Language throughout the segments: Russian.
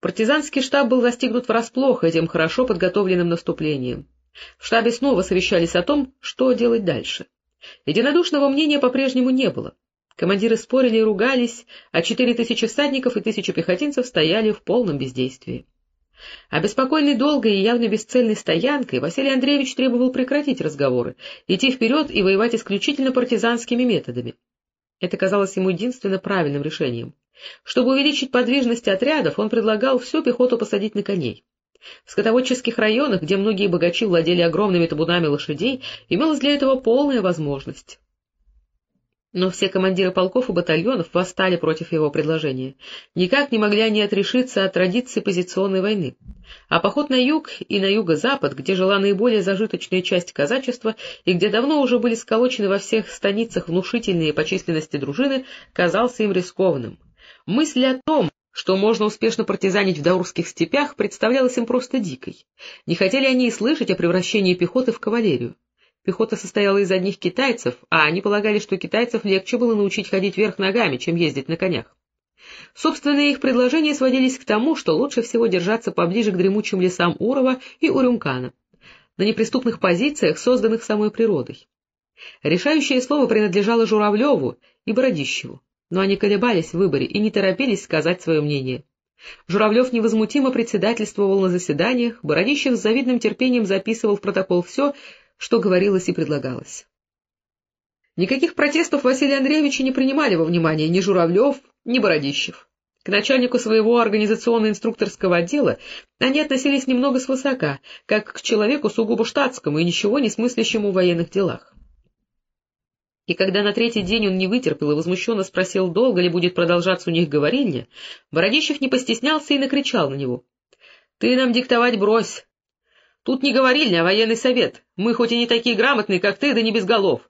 Партизанский штаб был застигнут врасплох этим хорошо подготовленным наступлением. В штабе снова совещались о том, что делать дальше. Единодушного мнения по-прежнему не было. Командиры спорили и ругались, а четыре тысячи всадников и тысячу пехотинцев стояли в полном бездействии. Обеспокоенный долгой и явно бесцельной стоянкой, Василий Андреевич требовал прекратить разговоры, идти вперед и воевать исключительно партизанскими методами. Это казалось ему единственно правильным решением. Чтобы увеличить подвижность отрядов, он предлагал всю пехоту посадить на коней. В скотоводческих районах, где многие богачи владели огромными табунами лошадей, имелась для этого полная возможность. Но все командиры полков и батальонов восстали против его предложения. Никак не могли они отрешиться от традиции позиционной войны. А поход на юг и на юго-запад, где жила наиболее зажиточная часть казачества и где давно уже были сколочены во всех станицах внушительные по численности дружины, казался им рискованным. Мысль о том, что можно успешно партизанить в даурских степях, представлялась им просто дикой. Не хотели они и слышать о превращении пехоты в кавалерию. Пехота состояла из одних китайцев, а они полагали, что китайцев легче было научить ходить вверх ногами, чем ездить на конях. Собственные их предложения сводились к тому, что лучше всего держаться поближе к дремучим лесам Урова и Урюмкана, на неприступных позициях, созданных самой природой. Решающее слово принадлежало Журавлеву и Бородищеву, но они колебались в выборе и не торопились сказать свое мнение. Журавлев невозмутимо председательствовал на заседаниях, Бородищев с завидным терпением записывал в протокол все, что говорилось и предлагалось. Никаких протестов Василия Андреевича не принимали во внимание ни Журавлев, ни Бородищев. К начальнику своего организационно-инструкторского отдела они относились немного свысока, как к человеку сугубо штатскому и ничего не смыслящему в военных делах. И когда на третий день он не вытерпел и возмущенно спросил, долго ли будет продолжаться у них говорильня, Бородищев не постеснялся и накричал на него. — Ты нам диктовать брось, Тут не говорильня, а военный совет. Мы хоть и не такие грамотные, как ты, да не без голов.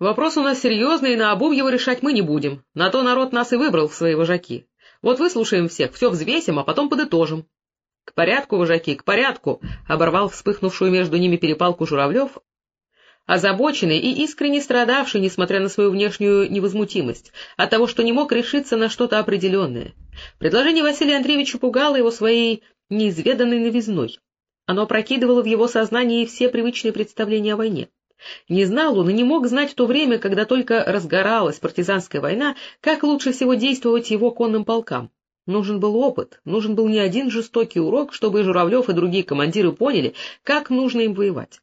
Вопрос у нас серьезный, и наобум его решать мы не будем. На то народ нас и выбрал в свои вожаки. Вот выслушаем всех, все взвесим, а потом подытожим. — К порядку, вожаки, к порядку! — оборвал вспыхнувшую между ними перепалку Журавлев, озабоченный и искренне страдавший, несмотря на свою внешнюю невозмутимость, от того, что не мог решиться на что-то определенное. Предложение Василия Андреевича пугало его своей неизведанной новизной. Оно прокидывало в его сознании все привычные представления о войне. Не знал он и не мог знать в то время, когда только разгоралась партизанская война, как лучше всего действовать его конным полкам. Нужен был опыт, нужен был не один жестокий урок, чтобы и Журавлев, и другие командиры поняли, как нужно им воевать.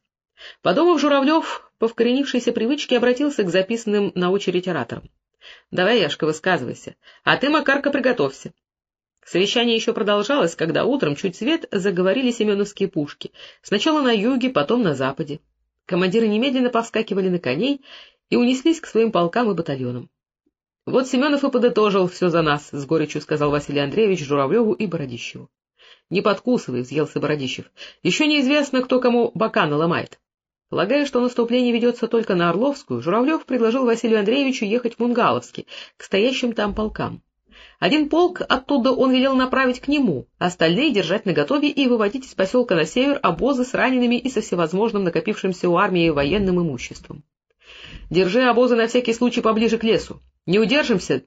Подумав, Журавлев по вкоренившейся привычке обратился к записанным на очередь ораторам. — Давай, Яшка, высказывайся. А ты, Макарка, приготовься. Совещание еще продолжалось, когда утром, чуть свет, заговорили семеновские пушки. Сначала на юге, потом на западе. Командиры немедленно повскакивали на коней и унеслись к своим полкам и батальонам. — Вот Семенов и подытожил все за нас, — с горечью сказал Василий Андреевич Журавлеву и Бородищеву. — Не подкусывай, — взъелся Бородищев. — Еще неизвестно, кто кому бока наломает. Полагая, что наступление ведется только на Орловскую, Журавлев предложил Василию Андреевичу ехать в Мунгаловский, к стоящим там полкам. Один полк оттуда он велел направить к нему, остальные держать наготове и выводить из поселка на север обозы с ранеными и со всевозможным накопившимся у армии военным имуществом. Держи обозы на всякий случай поближе к лесу. Не удержимся,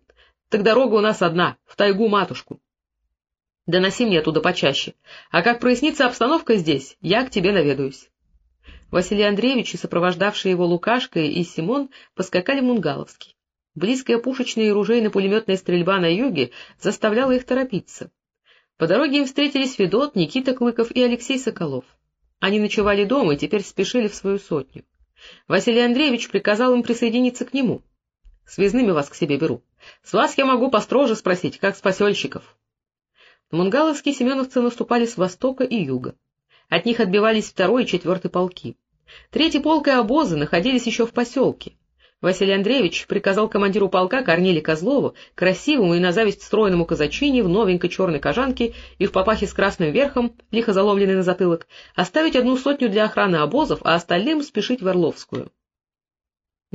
так дорога у нас одна, в тайгу матушку. Доноси мне оттуда почаще. А как прояснится обстановка здесь, я к тебе наведаюсь. Василий Андреевич и сопровождавшие его Лукашка и Симон поскакали в Мунгаловский. Близкая пушечная и ружейно-пулеметная стрельба на юге заставляла их торопиться. По дороге им встретились Федот, Никита Клыков и Алексей Соколов. Они ночевали дома и теперь спешили в свою сотню. Василий Андреевич приказал им присоединиться к нему. — Связными вас к себе беру. С вас я могу построже спросить, как с посельщиков. На семеновцы наступали с востока и юга. От них отбивались второй и четвертый полки. Третий полк и обозы находились еще в поселке. Василий Андреевич приказал командиру полка Корниле Козлову, красивому и на зависть стройному казачине в новенькой черной кожанке и в папахе с красным верхом, лихо заломленной на затылок, оставить одну сотню для охраны обозов, а остальным спешить в Орловскую.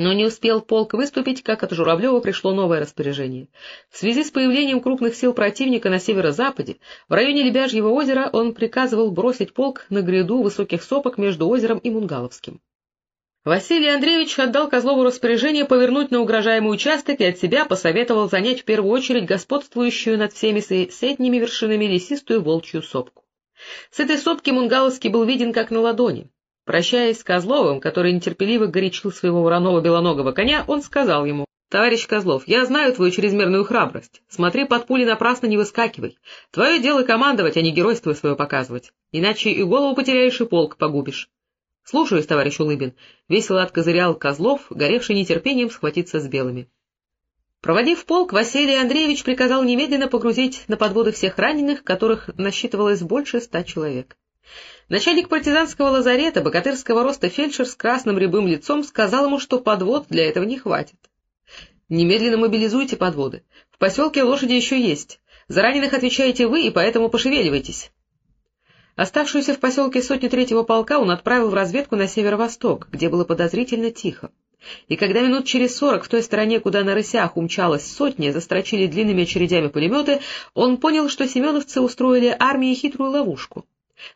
Но не успел полк выступить, как от Журавлева пришло новое распоряжение. В связи с появлением крупных сил противника на северо-западе, в районе Лебяжьего озера он приказывал бросить полк на гряду высоких сопок между озером и Мунгаловским. Василий Андреевич отдал Козлову распоряжение повернуть на угрожаемый участок и от себя посоветовал занять в первую очередь господствующую над всеми сетними вершинами лесистую волчью сопку. С этой сопки Мунгаловский был виден как на ладони. Прощаясь с Козловым, который нетерпеливо горячил своего вороного белоногого коня, он сказал ему, — Товарищ Козлов, я знаю твою чрезмерную храбрость. Смотри, под пули напрасно не выскакивай. Твое дело командовать, а не геройство свое показывать. Иначе и голову потеряешь, и полк погубишь. — Слушаюсь, товарищ Улыбин, — весело откозырял Козлов, горевший нетерпением схватиться с белыми. Проводив полк, Василий Андреевич приказал немедленно погрузить на подводы всех раненых, которых насчитывалось больше ста человек. Начальник партизанского лазарета, богатырского роста фельдшер с красным рябым лицом, сказал ему, что подвод для этого не хватит. — Немедленно мобилизуйте подводы. В поселке лошади еще есть. За раненых отвечаете вы, и поэтому пошевеливайтесь. Оставшуюся в поселке сотню третьего полка он отправил в разведку на северо-восток, где было подозрительно тихо. И когда минут через сорок в той стороне, куда на рысях умчалась сотня, застрочили длинными очередями пулеметы, он понял, что семеновцы устроили армии хитрую ловушку.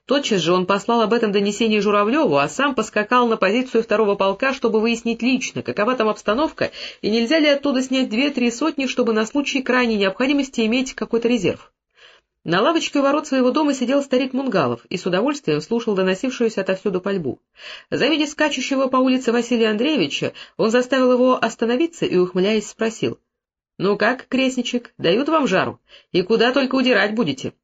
Тотчас же он послал об этом донесение Журавлеву, а сам поскакал на позицию второго полка, чтобы выяснить лично, какова там обстановка, и нельзя ли оттуда снять две-три сотни, чтобы на случай крайней необходимости иметь какой-то резерв. На лавочке у ворот своего дома сидел старик Мунгалов и с удовольствием слушал доносившуюся отовсюду пальбу. Завидя скачущего по улице Василия Андреевича, он заставил его остановиться и, ухмыляясь, спросил. — Ну как, крестничек, дают вам жару? И куда только удирать будете? —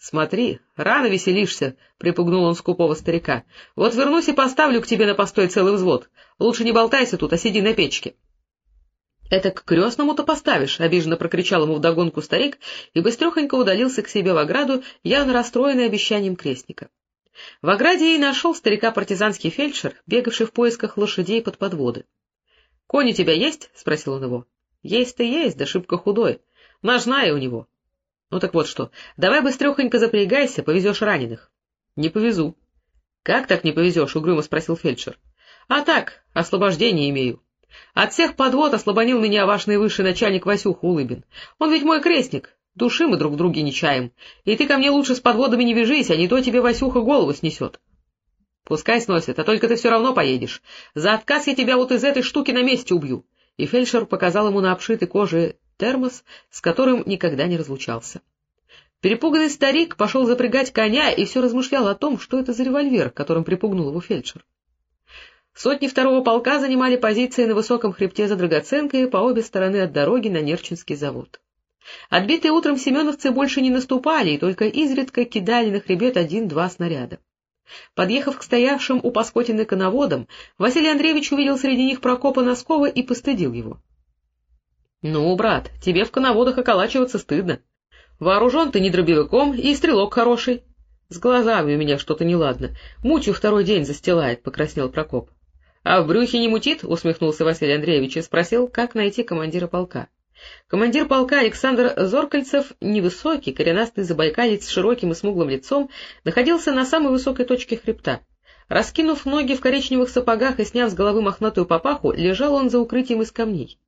Смотри, рано веселишься, — припугнул он скупого старика. — Вот вернусь и поставлю к тебе на постой целый взвод. Лучше не болтайся тут, а сиди на печке. —— Это к крестному-то поставишь, — обиженно прокричал ему вдогонку старик и быстрехонько удалился к себе в ограду, явно расстроенный обещанием крестника. В ограде и нашел старика партизанский фельдшер, бегавший в поисках лошадей под подводы. — Конь у тебя есть? — спросил он его. — Есть-то есть, да шибко худой. Ножная у него. — Ну так вот что, давай быстрехонько запрягайся, повезешь раненых. — Не повезу. — Как так не повезешь? — угрюмо спросил фельдшер. — А так, освобождение имею. От всех подвод ослабонил меня ваш наивысший начальник Васюха Улыбин. Он ведь мой крестник, души мы друг друге не чаем. И ты ко мне лучше с подводами не вяжись, а не то тебе Васюха голову снесет. Пускай сносит, а только ты все равно поедешь. За отказ я тебя вот из этой штуки на месте убью. И фельдшер показал ему на обшитой коже термос, с которым никогда не разлучался. Перепуганный старик пошел запрягать коня и все размышлял о том, что это за револьвер, которым припугнул его фельдшер. Сотни второго полка занимали позиции на высоком хребте за Драгоценкой по обе стороны от дороги на Нерчинский завод. Отбитые утром семеновцы больше не наступали и только изредка кидали на хребет один-два снаряда. Подъехав к стоявшим у Паскотины коноводам, Василий Андреевич увидел среди них Прокопа Носкова и постыдил его. — Ну, брат, тебе в коноводах околачиваться стыдно. Вооружен ты не дробовиком и стрелок хороший. — С глазами у меня что-то неладно. Мутью второй день застилает, — покраснел Прокоп. — А в брюхе не мутит? — усмехнулся Василий Андреевич и спросил, как найти командира полка. Командир полка Александр Зоркальцев, невысокий, коренастый забайкалец с широким и смуглым лицом, находился на самой высокой точке хребта. Раскинув ноги в коричневых сапогах и сняв с головы мохнатую папаху, лежал он за укрытием из камней.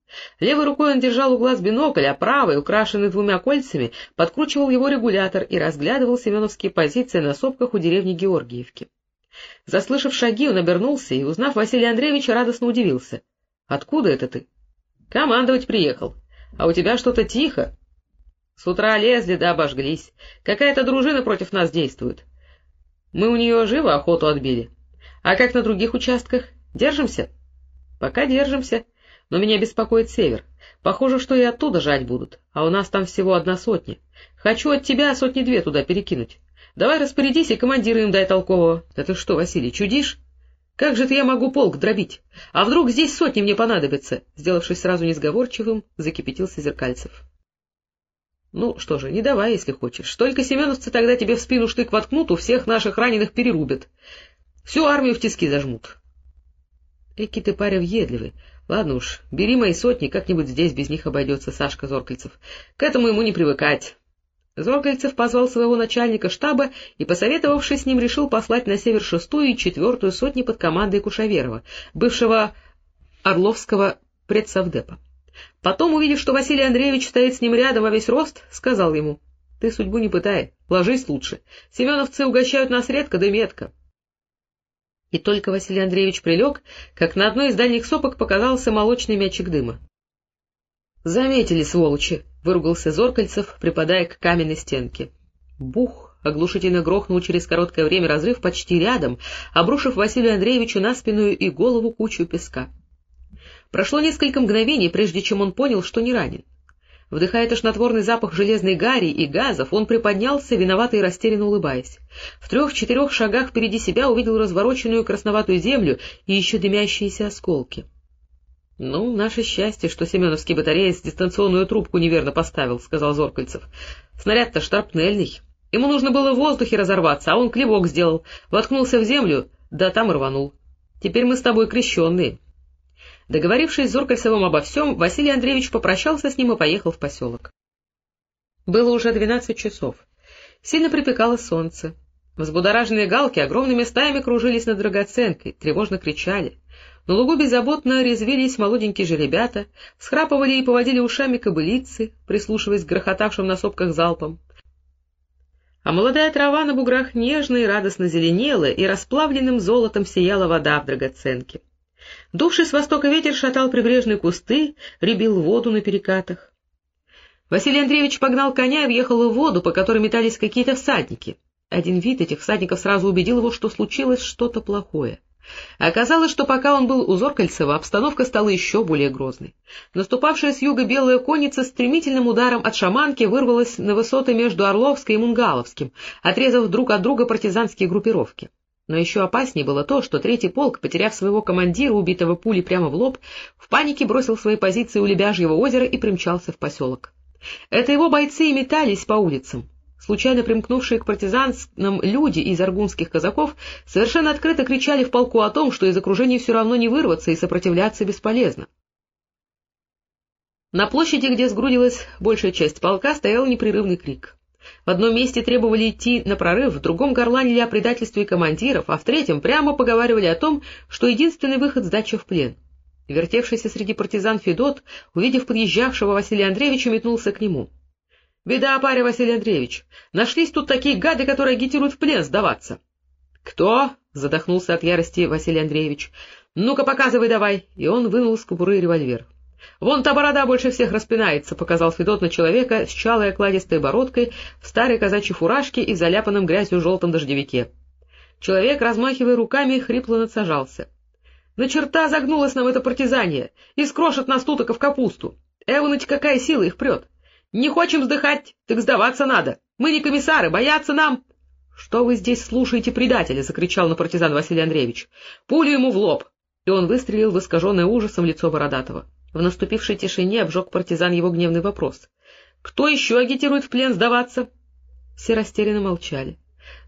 Левой рукой он держал у глаз бинокль, а правой, украшенный двумя кольцами, подкручивал его регулятор и разглядывал семеновские позиции на сопках у деревни Георгиевки. Заслышав шаги, он обернулся и, узнав Василия Андреевича, радостно удивился. — Откуда это ты? — Командовать приехал. А у тебя что-то тихо. С утра лезли да обожглись. Какая-то дружина против нас действует. Мы у нее живо охоту отбили. А как на других участках? Держимся? Пока держимся. Но меня беспокоит север. Похоже, что и оттуда жать будут, а у нас там всего одна сотня. Хочу от тебя сотни-две туда перекинуть. Давай распорядись и командира им дай толкового. Да ты что, Василий, чудишь? Как же это я могу полк дробить? А вдруг здесь сотни мне понадобятся? Сделавшись сразу несговорчивым, закипятился Зеркальцев. Ну что же, не давай, если хочешь. Только семеновцы тогда тебе в спину штык воткнут, у всех наших раненых перерубят. Всю армию в тиски зажмут. Эки ты паря въедливый. Ладно уж, бери мои сотни, как-нибудь здесь без них обойдется Сашка Зоркальцев. К этому ему не привыкать. Зоргальцев позвал своего начальника штаба и, посоветовавшись с ним, решил послать на север шестую и четвертую сотни под командой Кушаверова, бывшего Орловского предсовдепа. Потом, увидев, что Василий Андреевич стоит с ним рядом во весь рост, сказал ему, — Ты судьбу не пытай, ложись лучше. Семеновцы угощают нас редко да метко. И только Василий Андреевич прилег, как на одной из дальних сопок показался молочный мячик дыма. — Заметили, сволочи! — выругался Зоркальцев, припадая к каменной стенке. Бух! Оглушительно грохнул через короткое время разрыв почти рядом, обрушив Василию Андреевичу на спину и голову кучу песка. Прошло несколько мгновений, прежде чем он понял, что не ранен. Вдыхая тошнотворный запах железной гари и газов, он приподнялся, виновато и растерянно улыбаясь. В трех-четырех шагах впереди себя увидел развороченную красноватую землю и еще дымящиеся осколки. — Ну, наше счастье, что Семеновский батареец дистанционную трубку неверно поставил, — сказал Зоркальцев. — Снаряд-то штарпнельный. Ему нужно было в воздухе разорваться, а он клевок сделал, воткнулся в землю, да там рванул. Теперь мы с тобой крещенные. Договорившись с Зоркальцевым обо всем, Василий Андреевич попрощался с ним и поехал в поселок. Было уже двенадцать часов. Сильно припекало солнце. Взбудораженные галки огромными стаями кружились над драгоценкой, тревожно кричали. На лугу беззаботно резвились молоденькие же ребята, схрапывали и поводили ушами кобылицы, прислушиваясь к грохотавшим на сопках залпам. А молодая трава на буграх нежно и радостно зеленела, и расплавленным золотом сияла вода в драгоценке. Дувший с востока ветер шатал прибрежные кусты, рябил воду на перекатах. Василий Андреевич погнал коня и въехал в воду, по которой метались какие-то всадники. Один вид этих всадников сразу убедил его, что случилось что-то плохое. Оказалось, что пока он был у Зоркальцева, обстановка стала еще более грозной. Наступавшая с юга белая конница стремительным ударом от шаманки вырвалась на высоты между Орловской и Мунгаловским, отрезав друг от друга партизанские группировки. Но еще опаснее было то, что третий полк, потеряв своего командира, убитого пулей прямо в лоб, в панике бросил свои позиции у Лебяжьего озера и примчался в поселок. Это его бойцы и метались по улицам. Случайно примкнувшие к партизанам люди из аргунских казаков совершенно открыто кричали в полку о том, что из окружения все равно не вырваться и сопротивляться бесполезно. На площади, где сгрудилась большая часть полка, стоял непрерывный крик. В одном месте требовали идти на прорыв, в другом горланили о предательстве командиров, а в третьем прямо поговаривали о том, что единственный выход — сдача в плен. Вертевшийся среди партизан Федот, увидев подъезжавшего Василия Андреевича, метнулся к нему. — Беда, паря Василий Андреевич! Нашлись тут такие гады, которые агитируют в плен сдаваться. — Кто? — задохнулся от ярости Василий Андреевич. — Ну-ка, показывай давай! И он вынул из кобуры револьвер. — Вон та борода больше всех распинается, — показал Федот на человека с чалой окладистой бородкой в старой казачьей фуражке и заляпанном грязью желтом дождевике. Человек, размахивая руками, хрипло надсажался. — На черта загнулась нам эта партизания! И скрошат нас тутока в капусту! Эвоныть, какая сила их прет! Не хочем вздыхать, так сдаваться надо! Мы не комиссары, бояться нам... — Что вы здесь слушаете предателя? — закричал на партизан Василий Андреевич. — Пулю ему в лоб! И он выстрелил в искаженное ужасом лицо Бородатого. В наступившей тишине обжег партизан его гневный вопрос. — Кто еще агитирует в плен сдаваться? Все растерянно молчали.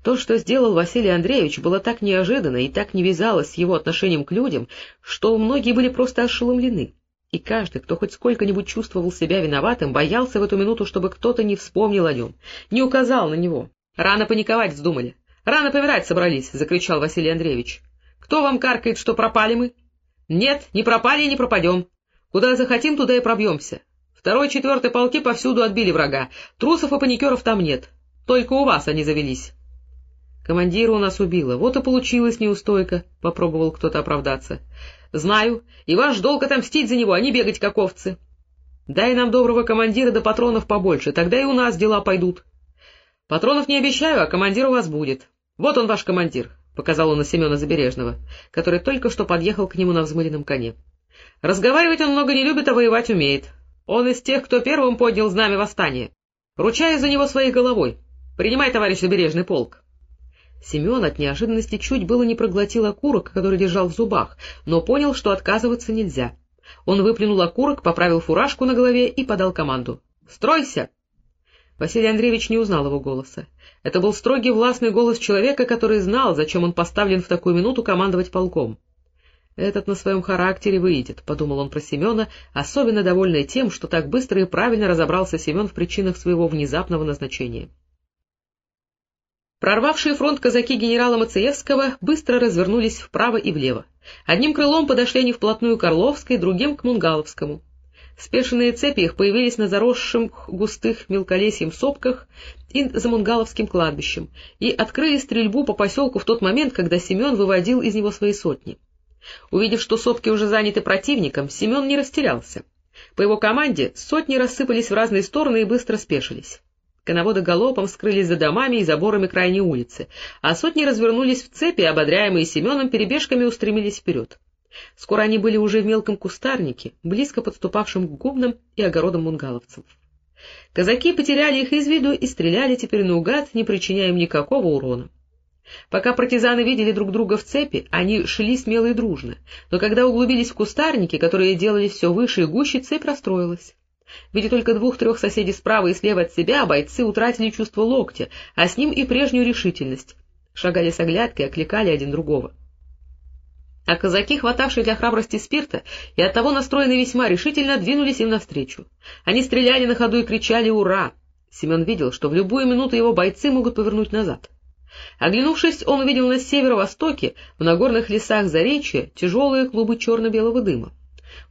То, что сделал Василий Андреевич, было так неожиданно и так не вязалось с его отношением к людям, что многие были просто ошеломлены. И каждый, кто хоть сколько-нибудь чувствовал себя виноватым, боялся в эту минуту, чтобы кто-то не вспомнил о нем, не указал на него. — Рано паниковать вздумали. Рано помирать собрались, — закричал Василий Андреевич. — Кто вам каркает, что пропали мы? — Нет, не пропали и не пропадем. Куда захотим, туда и пробьемся. Второй, четвертый полки повсюду отбили врага. Трусов и паникеров там нет. Только у вас они завелись. Командира у нас убило. Вот и получилась неустойка, — попробовал кто-то оправдаться. — Знаю, и ваш долг отомстить за него, а не бегать как овцы. Дай нам доброго командира да патронов побольше, тогда и у нас дела пойдут. Патронов не обещаю, а командир у вас будет. Вот он, ваш командир, — показал он на Семена Забережного, который только что подъехал к нему на взмыленном коне. Разговаривать он много не любит, а воевать умеет. Он из тех, кто первым поднял знамя восстания. Ручаюсь за него своей головой. Принимай, товарищ Забережный полк. Семен от неожиданности чуть было не проглотил окурок, который держал в зубах, но понял, что отказываться нельзя. Он выплюнул окурок, поправил фуражку на голове и подал команду. «Стройся!» Василий Андреевич не узнал его голоса. Это был строгий властный голос человека, который знал, зачем он поставлен в такую минуту командовать полком. «Этот на своем характере выйдет», — подумал он про Семена, особенно довольный тем, что так быстро и правильно разобрался Семен в причинах своего внезапного назначения. Прорвавшие фронт казаки генерала Мациевского быстро развернулись вправо и влево. Одним крылом подошли они вплотную к Орловской, другим — к Мунгаловскому. Спешенные цепи их появились на заросших густых мелколесьем сопках и за Мунгаловским кладбищем и открыли стрельбу по поселку в тот момент, когда Семен выводил из него свои сотни. Увидев, что сопки уже заняты противником, Семен не растерялся. По его команде сотни рассыпались в разные стороны и быстро спешились. Коноводы галопом скрылись за домами и заборами крайней улицы, а сотни развернулись в цепи, ободряемые Семеном перебежками устремились вперед. Скоро они были уже в мелком кустарнике, близко подступавшем к губным и огородам мунгаловцев. Казаки потеряли их из виду и стреляли теперь наугад, не причиняя им никакого урона. Пока партизаны видели друг друга в цепи, они шли смело и дружно, но когда углубились в кустарники, которые делались все выше и гуще, цепь расстроилась. Видя только двух-трех соседей справа и слева от себя, бойцы утратили чувство локтя, а с ним и прежнюю решительность. Шагали с оглядкой, окликали один другого. А казаки, хватавшие для храбрости спирта, и оттого настроены весьма решительно, двинулись им навстречу. Они стреляли на ходу и кричали «Ура!». Семен видел, что в любую минуту его бойцы могут повернуть назад. Оглянувшись, он увидел на северо-востоке, в нагорных лесах Заречья, тяжелые клубы черно-белого дыма.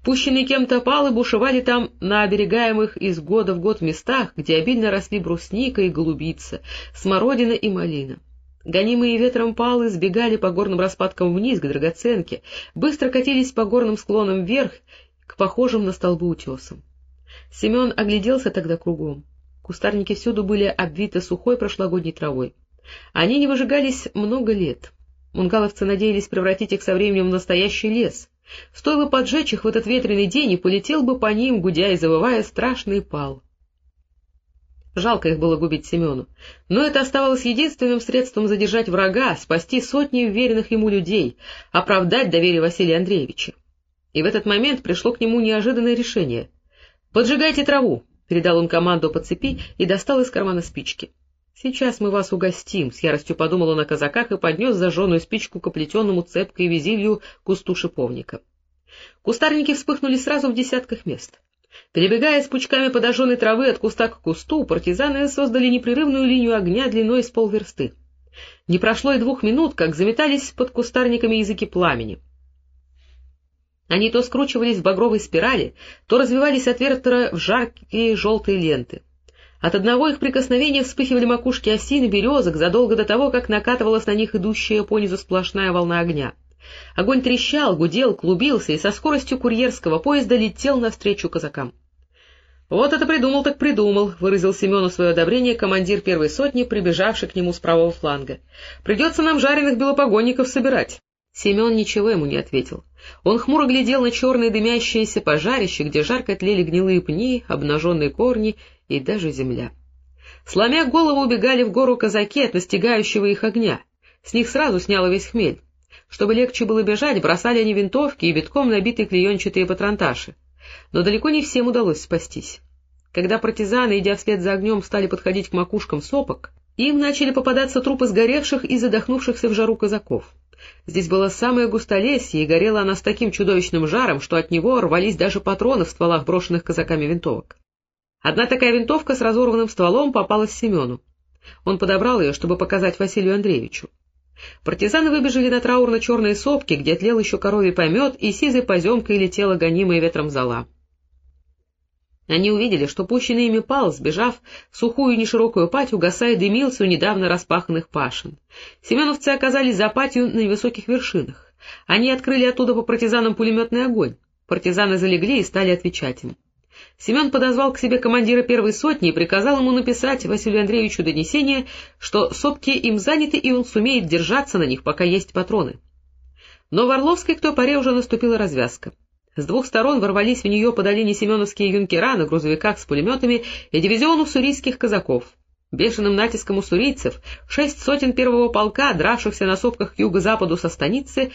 Пущенные кем-то палы бушевали там на оберегаемых из года в год местах, где обильно росли брусника и голубица, смородина и малина. Гонимые ветром палы сбегали по горным распадкам вниз к драгоценке, быстро катились по горным склонам вверх к похожим на столбы утесам. Семен огляделся тогда кругом. Кустарники всюду были обвиты сухой прошлогодней травой. Они не выжигались много лет. Мунгаловцы надеялись превратить их со временем в настоящий лес. Стоило поджечь их в этот ветреный день, и полетел бы по ним, гудя и завывая, страшный пал. Жалко их было губить Семену, но это оставалось единственным средством задержать врага, спасти сотни уверенных ему людей, оправдать доверие Василия Андреевича. И в этот момент пришло к нему неожиданное решение. «Поджигайте траву!» — передал он команду по цепи и достал из кармана спички. «Сейчас мы вас угостим», — с яростью подумал он о казаках и поднес зажженную спичку к оплетенному цепкой визилью кусту шиповника. Кустарники вспыхнули сразу в десятках мест. Перебегая с пучками подожженной травы от куста к кусту, партизаны создали непрерывную линию огня длиной с полверсты. Не прошло и двух минут, как заметались под кустарниками языки пламени. Они то скручивались в багровой спирали, то развивались от вертера в жаркие желтые ленты. От одного их прикосновения вспыхивали макушки осин и березок задолго до того, как накатывалась на них идущая понизу сплошная волна огня. Огонь трещал, гудел, клубился и со скоростью курьерского поезда летел навстречу казакам. — Вот это придумал так придумал, — выразил Семену свое одобрение командир первой сотни, прибежавший к нему с правого фланга. — Придется нам жареных белопогонников собирать. Семен ничего ему не ответил. Он хмуро глядел на черные дымящиеся пожарища, где жарко тлели гнилые пни, обнаженные корни и даже земля. Сломя голову, убегали в гору казаки от настигающего их огня. С них сразу сняло весь хмель. Чтобы легче было бежать, бросали они винтовки и битком набитые клеенчатые патронташи. Но далеко не всем удалось спастись. Когда партизаны, идя вслед за огнем, стали подходить к макушкам сопок, им начали попадаться трупы сгоревших и задохнувшихся в жару казаков. Здесь было самое густолесье, и горела она с таким чудовищным жаром, что от него рвались даже патроны в стволах брошенных казаками винтовок. Одна такая винтовка с разорванным стволом попалась Семену. Он подобрал ее, чтобы показать Василию Андреевичу. Партизаны выбежали на траурно-черные сопки, где тлел еще коровий помет, и сизой поземкой летела гонимая ветром зола. Они увидели, что пущенный ими пал, сбежав в сухую неширокую пать, угасая дымился у недавно распаханных пашин. Семеновцы оказались за патью на невысоких вершинах. Они открыли оттуда по партизанам пулеметный огонь. Партизаны залегли и стали отвечать им. Семен подозвал к себе командира первой сотни и приказал ему написать Василию Андреевичу донесение, что сопки им заняты, и он сумеет держаться на них, пока есть патроны. Но в Орловской к той поре уже наступила развязка. С двух сторон ворвались в нее по долине семеновские юнкера на грузовиках с пулеметами и дивизион уссурийских казаков. Бешеным натиском уссурийцев шесть сотен первого полка, дравшихся на сопках к юго-западу со станицы,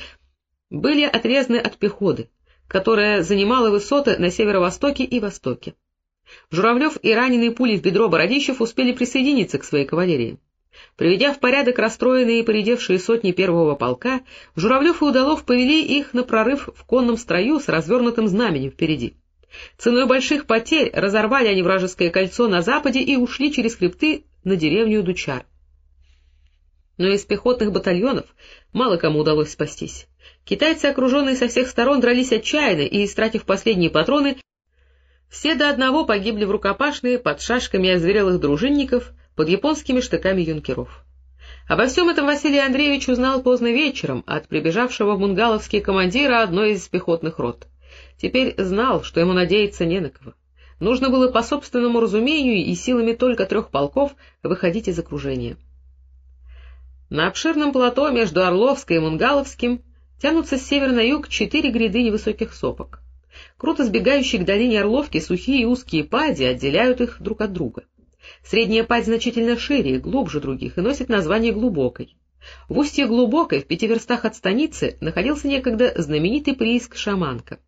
были отрезаны от пехоты, которая занимала высоты на северо-востоке и востоке. Журавлев и раненые пули в бедро Бородищев успели присоединиться к своей кавалерии. Приведя в порядок расстроенные и поредевшие сотни первого полка, Журавлев и Удалов повели их на прорыв в конном строю с развернутым знаменем впереди. Ценой больших потерь разорвали они вражеское кольцо на западе и ушли через хребты на деревню Дучар. Но из пехотных батальонов мало кому удалось спастись. Китайцы, окруженные со всех сторон, дрались отчаянно и, истратив последние патроны, Все до одного погибли в рукопашные под шашками озверелых дружинников, под японскими штыками юнкеров. Обо всем этом Василий Андреевич узнал поздно вечером от прибежавшего в Мунгаловский командира одной из пехотных рот. Теперь знал, что ему надеяться не на кого. Нужно было по собственному разумению и силами только трех полков выходить из окружения. На обширном плато между Орловской и Мунгаловским тянутся с севера на юг четыре гряды невысоких сопок. Круто сбегающие к долине Орловки сухие и узкие пади отделяют их друг от друга. Средняя падь значительно шире и глубже других и носит название Глубокой. В устье Глубокой, в пяти верстах от станицы, находился некогда знаменитый прииск Шаманка.